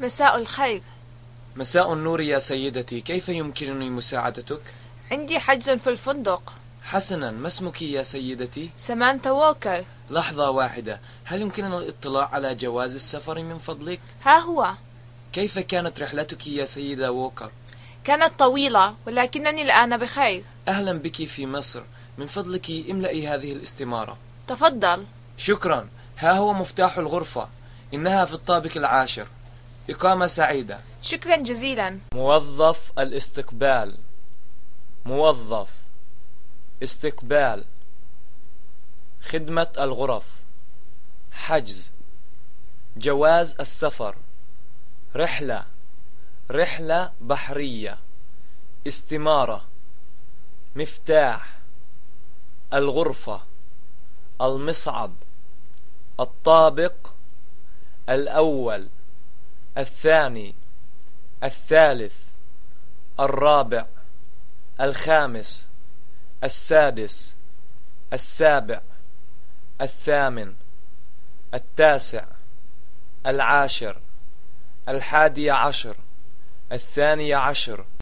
مساء الخير. مساء النور يا سيدتي كيف يمكنني مساعدتك؟ عندي حجز في الفندق. حسنا ما اسمك يا سيدتي؟ سمانثا ووكر. لحظة واحدة هل يمكننا الاطلاع على جواز السفر من فضلك؟ ها هو. كيف كانت رحلتك يا سيدة ووكر؟ كانت طويلة ولكنني الآن بخير. أهلا بك في مصر. من فضلك املئي هذه الاستمارة. تفضل. شكرا. ها هو مفتاح الغرفة. إنها في الطابق العاشر. إقامة سعيدة. شكرا جزيلا. موظف الاستقبال. موظف استقبال. خدمة الغرف. حجز. جواز السفر. رحلة. رحلة بحرية. استمارة. مفتاح. الغرفة. المصعد الطابق. الأول. الثاني الثالث الرابع الخامس السادس السابع الثامن التاسع العاشر الحادي عشر الثاني عشر.